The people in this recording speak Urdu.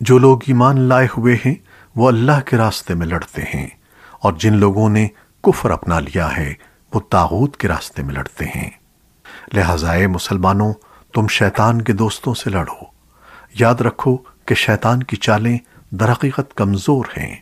جو لوگ ایمان لائے ہوئے ہیں، وہ اللہ کے راستے میں لڑتے ہیں، اور جن لوگوں نے کفر اپنا لیا ہے، وہ تاغوت کے راستے میں لڑتے ہیں۔ لہٰذا اے مسلمانوں، تم شیطان کے دوستوں سے لڑو۔ یاد رکھو کہ شیطان کی چالیں درحقیقت کمزور ہیں۔